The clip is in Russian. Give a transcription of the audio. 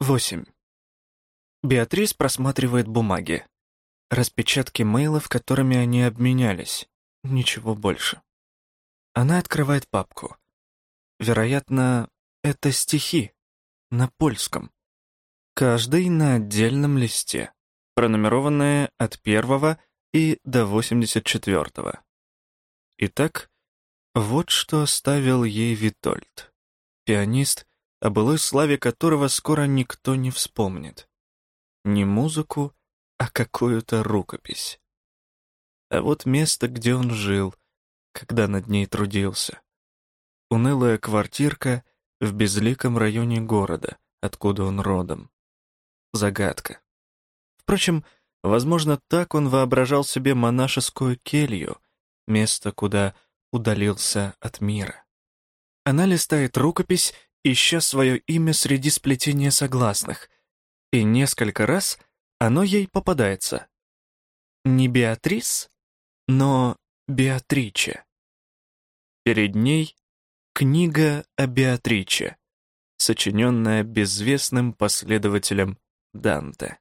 8. Беатрис просматривает бумаги. Распечатки мейлов, которыми они обменялись. Ничего больше. Она открывает папку. Вероятно, это стихи. На польском. Каждый на отдельном листе. Пронумерованные от первого и до 84-го. Итак, вот что оставил ей Витольд. Пианист, о былой славе которого скоро никто не вспомнит. Не музыку, а какую-то рукопись. А вот место, где он жил, когда над ней трудился. Унылая квартирка в безликом районе города, откуда он родом. Загадка. Впрочем, возможно, так он воображал себе монашескую келью, место, куда удалился от мира. Она листает рукопись, ища свое имя среди сплетения согласных, и несколько раз оно ей попадается. Не Беатрис, но Беатриче. Перед ней книга о Беатриче, сочиненная безвестным последователем Данте.